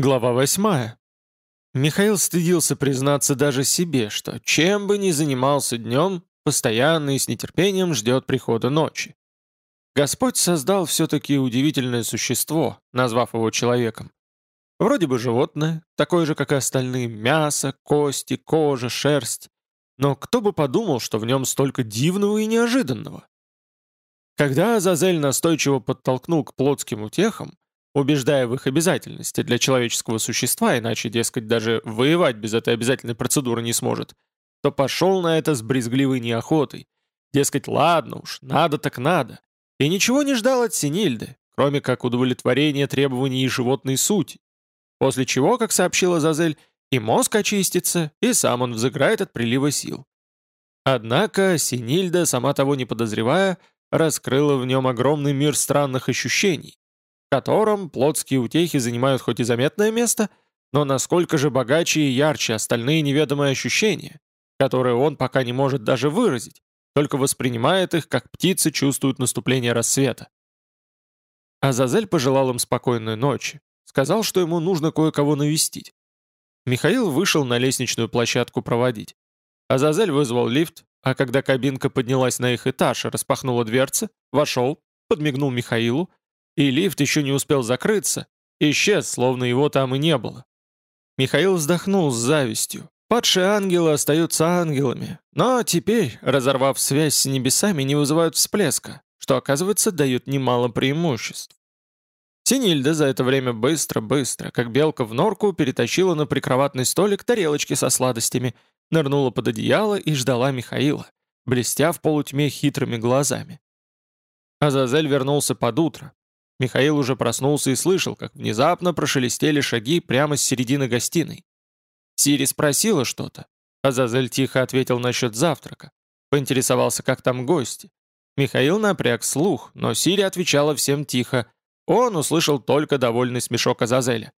Глава восьмая. Михаил стыдился признаться даже себе, что чем бы ни занимался днем, постоянно и с нетерпением ждет прихода ночи. Господь создал все-таки удивительное существо, назвав его человеком. Вроде бы животное, такое же, как и остальные, мясо, кости, кожа, шерсть. Но кто бы подумал, что в нем столько дивного и неожиданного? Когда Азазель настойчиво подтолкнул к плотским утехам, убеждая в их обязательности для человеческого существа, иначе, дескать, даже воевать без этой обязательной процедуры не сможет, то пошел на это с брезгливой неохотой. Дескать, ладно уж, надо так надо. И ничего не ждал от Синильды, кроме как удовлетворения требований животной сути. После чего, как сообщила Зазель, и мозг очистится, и сам он взыграет от прилива сил. Однако Синильда, сама того не подозревая, раскрыла в нем огромный мир странных ощущений, котором плотские утехи занимают хоть и заметное место, но насколько же богаче и ярче остальные неведомые ощущения, которые он пока не может даже выразить, только воспринимает их, как птицы чувствуют наступление рассвета. Азазель пожелал им спокойной ночи, сказал, что ему нужно кое-кого навестить. Михаил вышел на лестничную площадку проводить. Азазель вызвал лифт, а когда кабинка поднялась на их этаж и распахнула дверцы, вошел, подмигнул Михаилу, и лифт еще не успел закрыться, исчез, словно его там и не было. Михаил вздохнул с завистью. Падшие ангелы остаются ангелами, но теперь, разорвав связь с небесами, не вызывают всплеска, что, оказывается, дает немало преимуществ. Синильда за это время быстро-быстро, как белка в норку, перетащила на прикроватный столик тарелочки со сладостями, нырнула под одеяло и ждала Михаила, блестя в полутьме хитрыми глазами. Азазель вернулся под утро, Михаил уже проснулся и слышал, как внезапно прошелестели шаги прямо с середины гостиной. Сири спросила что-то. Азазель тихо ответил насчет завтрака. Поинтересовался, как там гости. Михаил напряг слух, но Сири отвечала всем тихо. Он услышал только довольный смешок Азазеля.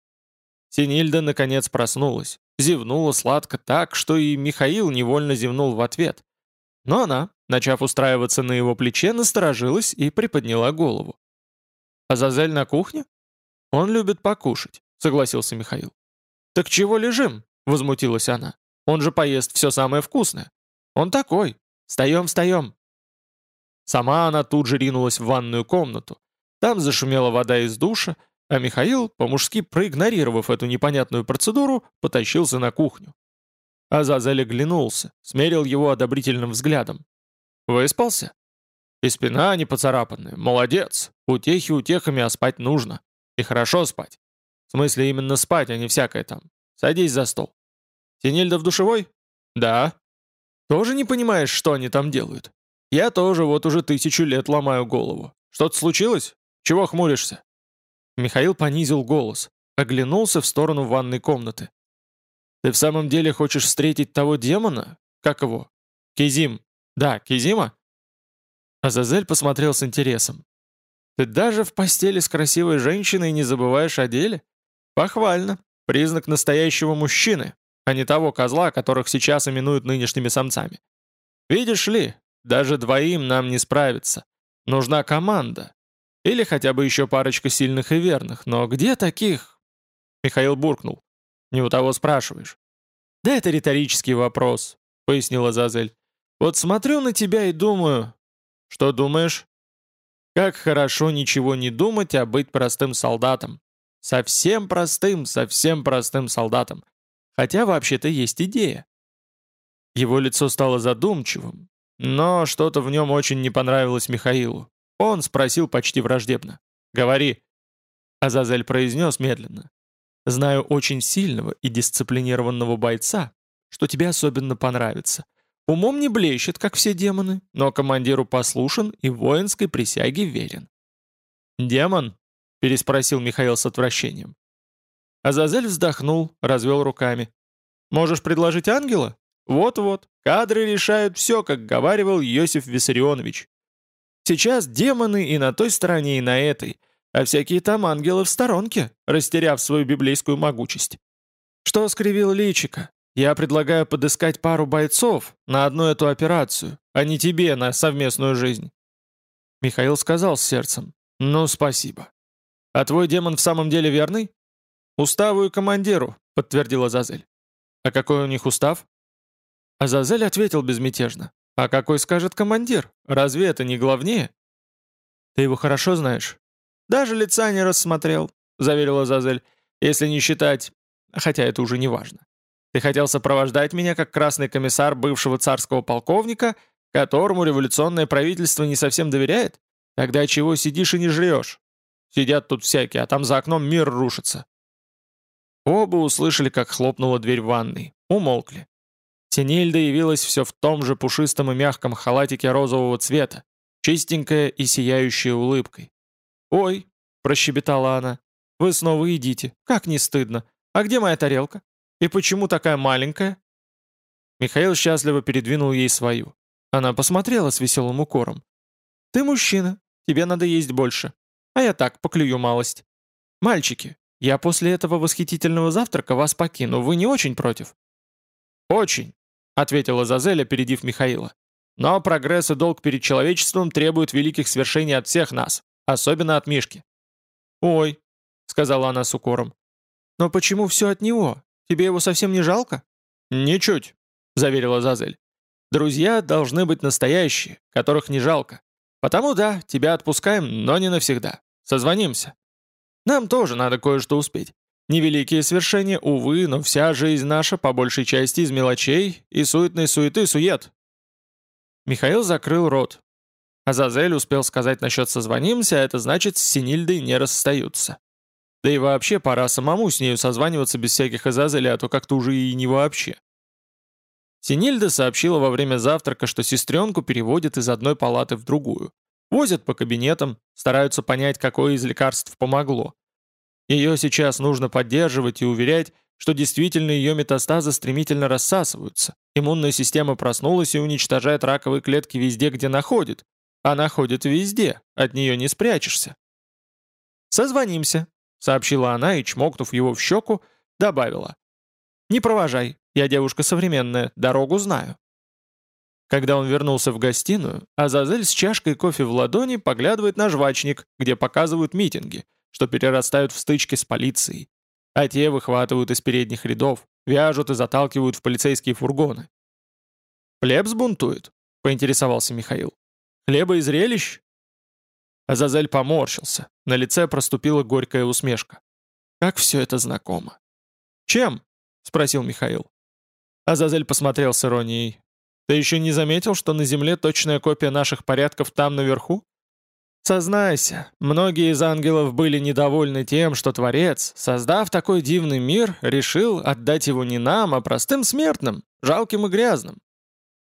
Синильда наконец проснулась, зевнула сладко так, что и Михаил невольно зевнул в ответ. Но она, начав устраиваться на его плече, насторожилась и приподняла голову. «Азазель на кухне?» «Он любит покушать», — согласился Михаил. «Так чего лежим?» — возмутилась она. «Он же поест все самое вкусное. Он такой. Встаем, встаем». Сама она тут же ринулась в ванную комнату. Там зашумела вода из душа, а Михаил, по-мужски проигнорировав эту непонятную процедуру, потащился на кухню. Азазель оглянулся, смерил его одобрительным взглядом. «Выспался?» И спина не поцарапанная. Молодец. Утехи утехами, а спать нужно. И хорошо спать. В смысле именно спать, а не всякое там. Садись за стол. Синельда в душевой? Да. Тоже не понимаешь, что они там делают? Я тоже вот уже тысячу лет ломаю голову. Что-то случилось? Чего хмуришься? Михаил понизил голос, оглянулся в сторону ванной комнаты. «Ты в самом деле хочешь встретить того демона? Как его? Кизим. Да, Кизима? Азазель посмотрел с интересом. «Ты даже в постели с красивой женщиной не забываешь о деле? Похвально. Признак настоящего мужчины, а не того козла, которых сейчас именуют нынешними самцами. Видишь ли, даже двоим нам не справиться. Нужна команда. Или хотя бы еще парочка сильных и верных. Но где таких?» Михаил буркнул. «Не у того спрашиваешь». «Да это риторический вопрос», — пояснила Зазель. «Вот смотрю на тебя и думаю, что думаешь? Как хорошо ничего не думать, а быть простым солдатом. Совсем простым, совсем простым солдатом. Хотя вообще-то есть идея. Его лицо стало задумчивым, но что-то в нем очень не понравилось Михаилу. Он спросил почти враждебно. «Говори». Азазель произнес медленно. «Знаю очень сильного и дисциплинированного бойца, что тебе особенно понравится. Умом не блещет, как все демоны, но командиру послушен и воинской присяге верен. «Демон?» — переспросил Михаил с отвращением. Азазель вздохнул, развел руками. «Можешь предложить ангела? Вот-вот, кадры решают все, как говаривал Йосиф Виссарионович. Сейчас демоны и на той стороне, и на этой, а всякие там ангелы в сторонке, растеряв свою библейскую могучесть. Что скривил личика? Я предлагаю подыскать пару бойцов на одну эту операцию, а не тебе на совместную жизнь». Михаил сказал с сердцем. «Ну, спасибо. А твой демон в самом деле верный?» «Уставу и командиру», — подтвердила Зазель. «А какой у них устав?» Азазель ответил безмятежно. «А какой скажет командир? Разве это не главнее?» «Ты его хорошо знаешь?» «Даже лица не рассмотрел», — заверила Азазель, «если не считать... Хотя это уже не важно. Ты хотел сопровождать меня как красный комиссар бывшего царского полковника, которому революционное правительство не совсем доверяет? Тогда чего сидишь и не жрешь? Сидят тут всякие, а там за окном мир рушится». Оба услышали, как хлопнула дверь в ванной. Умолкли. Синильда явилась все в том же пушистом и мягком халатике розового цвета, чистенькая и сияющая улыбкой. «Ой», — прощебетала она, — «вы снова едите. Как не стыдно. А где моя тарелка? И почему такая маленькая?» Михаил счастливо передвинул ей свою. Она посмотрела с веселым укором. «Ты мужчина, тебе надо есть больше. А я так, поклюю малость. Мальчики, я после этого восхитительного завтрака вас покину, вы не очень против?» «Очень», — ответила Зазель, опередив Михаила. «Но прогресс и долг перед человечеством требуют великих свершений от всех нас, особенно от Мишки». «Ой», — сказала она с укором. «Но почему все от него? Тебе его совсем не жалко?» «Ничуть», — заверила Зазель. «Друзья должны быть настоящие, которых не жалко. Потому да, тебя отпускаем, но не навсегда. Созвонимся. Нам тоже надо кое-что успеть. Невеликие свершения, увы, но вся жизнь наша по большей части из мелочей и суетной суеты сует. Михаил закрыл рот. Азазель успел сказать насчет «созвонимся», а это значит, с Синильдой не расстаются. Да и вообще пора самому с нею созваниваться без всяких Азазелей, а то как-то уже и не вообще. Синильда сообщила во время завтрака, что сестренку переводят из одной палаты в другую. Возят по кабинетам, стараются понять, какое из лекарств помогло. Ее сейчас нужно поддерживать и уверять, что действительно ее метастазы стремительно рассасываются. Иммунная система проснулась и уничтожает раковые клетки везде, где находит. Она ходит везде, от нее не спрячешься. «Созвонимся», — сообщила она и, чмокнув его в щеку, добавила. «Не провожай, я девушка современная, дорогу знаю». Когда он вернулся в гостиную, Азазель с чашкой кофе в ладони поглядывает на жвачник, где показывают митинги, что перерастают в стычки с полицией. А те выхватывают из передних рядов, вяжут и заталкивают в полицейские фургоны. «Хлеб сбунтует?» — поинтересовался Михаил. «Хлеба и зрелищ?» Азазель поморщился. На лице проступила горькая усмешка. «Как все это знакомо!» «Чем?» — спросил Михаил. Азазель посмотрел с иронией. «Ты еще не заметил, что на Земле точная копия наших порядков там наверху?» Сознайся, многие из ангелов были недовольны тем, что Творец, создав такой дивный мир, решил отдать его не нам, а простым смертным, жалким и грязным.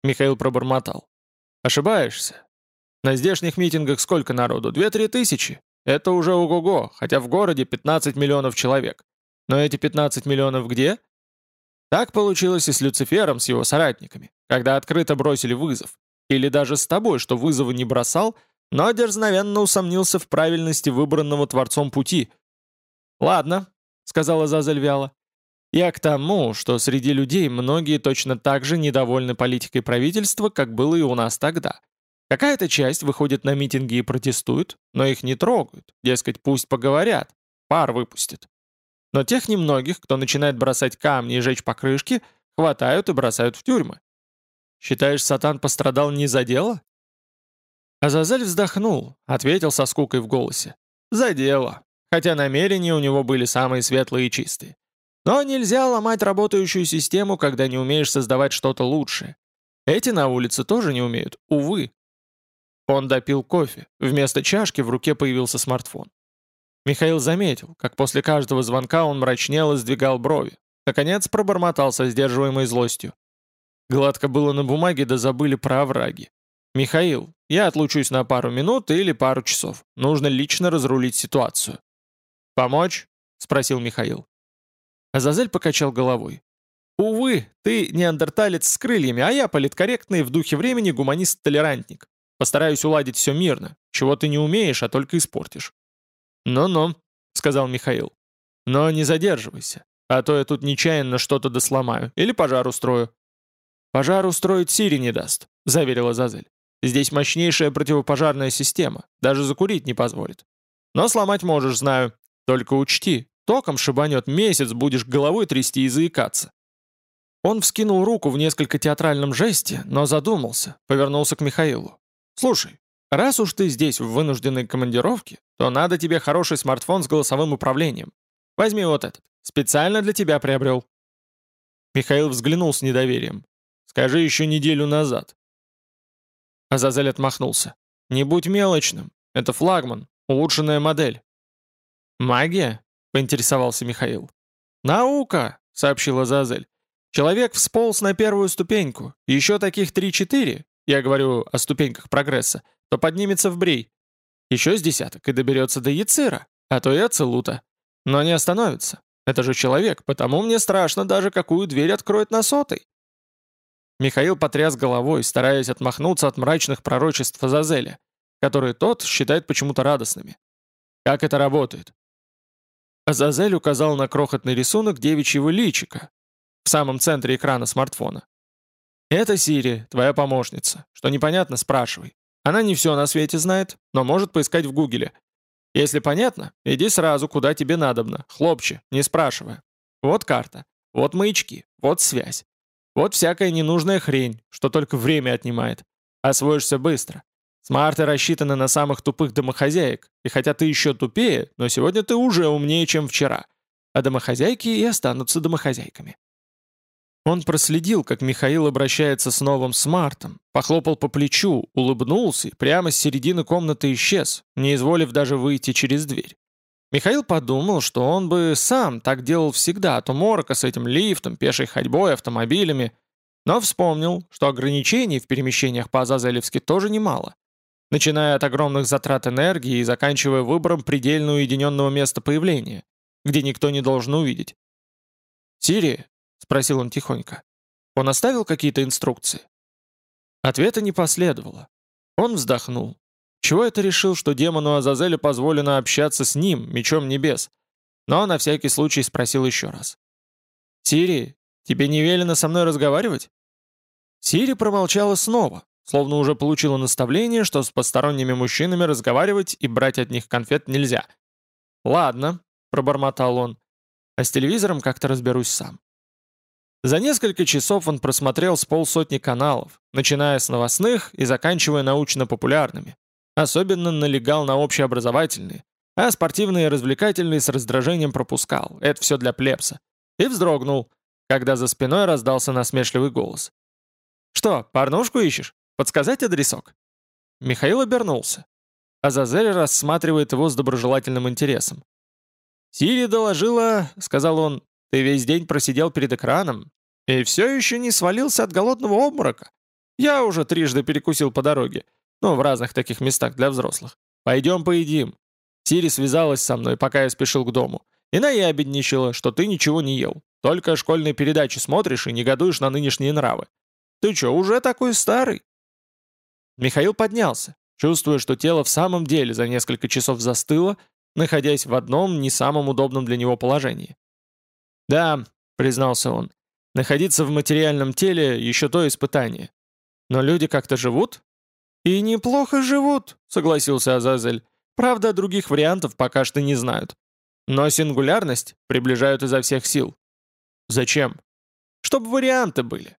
Михаил пробормотал. Ошибаешься. На здешних митингах сколько народу? Две-три тысячи. Это уже ого-го, хотя в городе 15 миллионов человек. Но эти 15 миллионов где? Так получилось и с Люцифером, с его соратниками, когда открыто бросили вызов. Или даже с тобой, что вызова не бросал, но дерзновенно усомнился в правильности выбранного Творцом пути. «Ладно», — сказала Зазель вяло. «Я к тому, что среди людей многие точно так же недовольны политикой правительства, как было и у нас тогда. Какая-то часть выходит на митинги и протестует, но их не трогают, дескать, пусть поговорят, пар выпустят. Но тех немногих, кто начинает бросать камни и жечь покрышки, хватают и бросают в тюрьмы. Считаешь, Сатан пострадал не за дело? Азазель вздохнул, ответил со скукой в голосе. За дело, хотя намерения у него были самые светлые и чистые. Но нельзя ломать работающую систему, когда не умеешь создавать что-то лучшее. Эти на улице тоже не умеют, увы. Он допил кофе. Вместо чашки в руке появился смартфон. Михаил заметил, как после каждого звонка он мрачнел и сдвигал брови. Наконец пробормотал со сдерживаемой злостью. Гладко было на бумаге, да забыли про овраги. «Михаил, я отлучусь на пару минут или пару часов. Нужно лично разрулить ситуацию». «Помочь?» — спросил Михаил. Азазель покачал головой. «Увы, ты неандерталец с крыльями, а я политкорректный в духе времени гуманист-толерантник. Постараюсь уладить все мирно. Чего ты не умеешь, а только испортишь. «Ну-ну», — сказал Михаил. «Но не задерживайся, а то я тут нечаянно что-то досломаю или пожар устрою». «Пожар устроить Сири не даст», — заверила Зазель. «Здесь мощнейшая противопожарная система, даже закурить не позволит. Но сломать можешь, знаю. Только учти, Током шибанет месяц, будешь головой трясти и заикаться. Он вскинул руку в несколько театральном жесте, но задумался, повернулся к Михаилу. «Слушай, раз уж ты здесь в вынужденной командировке, то надо тебе хороший смартфон с голосовым управлением. Возьми вот этот, специально для тебя приобрел». Михаил взглянул с недоверием. «Скажи еще неделю назад». Азазель отмахнулся. «Не будь мелочным. Это флагман, улучшенная модель». «Магия?» — поинтересовался Михаил. «Наука!» — сообщила Азазель. «Человек всполз на первую ступеньку. Еще таких три-четыре, я говорю о ступеньках прогресса, то поднимется в брей. Еще с десяток и доберется до Яцира, а то и Ацелута. Но не остановится. Это же человек, потому мне страшно даже, какую дверь откроет на сотой». Михаил потряс головой, стараясь отмахнуться от мрачных пророчеств Азазеля, которые тот считает почему-то радостными. «Как это работает?» Азазель указал на крохотный рисунок девичьего личика в самом центре экрана смартфона. «Это Сири, твоя помощница. Что непонятно, спрашивай. Она не все на свете знает, но может поискать в Гугле. Если понятно, иди сразу, куда тебе надобно, хлопче, не спрашивая. Вот карта, вот маячки, вот связь. Вот всякая ненужная хрень, что только время отнимает. Освоишься быстро. Смарты рассчитаны на самых тупых домохозяек, и хотя ты еще тупее, но сегодня ты уже умнее, чем вчера. А домохозяйки и останутся домохозяйками. Он проследил, как Михаил обращается с новым смартом, похлопал по плечу, улыбнулся и прямо с середины комнаты исчез, не изволив даже выйти через дверь. Михаил подумал, что он бы сам так делал всегда, от уморока с этим лифтом, пешей ходьбой, автомобилями, но вспомнил, что ограничений в перемещениях по Азазелевски тоже немало начиная от огромных затрат энергии и заканчивая выбором предельно уединенного места появления, где никто не должен увидеть. «Сири?» — спросил он тихонько. «Он оставил какие-то инструкции?» Ответа не последовало. Он вздохнул. Чего это решил, что демону Азазелю позволено общаться с ним, мечом небес? Но на всякий случай спросил еще раз. «Сири, тебе не велено со мной разговаривать?» Сири промолчала снова, словно уже получила наставление, что с посторонними мужчинами разговаривать и брать от них конфет нельзя. «Ладно», — пробормотал он, — «а с телевизором как-то разберусь сам». За несколько часов он просмотрел с полсотни каналов, начиная с новостных и заканчивая научно-популярными. Особенно налегал на общеобразовательные, а спортивные и развлекательные с раздражением пропускал. Это все для плебса. И вздрогнул, когда за спиной раздался насмешливый голос. «Что, порнушку ищешь?» Подсказать адресок?» Михаил обернулся. Азазель рассматривает его с доброжелательным интересом. «Сири доложила», — сказал он, — «ты весь день просидел перед экраном и все еще не свалился от голодного обморока. Я уже трижды перекусил по дороге, ну, в разных таких местах для взрослых. Пойдем поедим». Сири связалась со мной, пока я спешил к дому, и наябедничала, что ты ничего не ел, только школьные передачи смотришь и негодуешь на нынешние нравы. Ты что, уже такой старый? Михаил поднялся, чувствуя, что тело в самом деле за несколько часов застыло, находясь в одном не самом удобном для него положении. «Да», — признался он, — «находиться в материальном теле — еще то испытание. Но люди как-то живут?» «И неплохо живут», — согласился Азазель. «Правда, других вариантов пока что не знают. Но сингулярность приближают изо всех сил». «Зачем?» «Чтобы варианты были.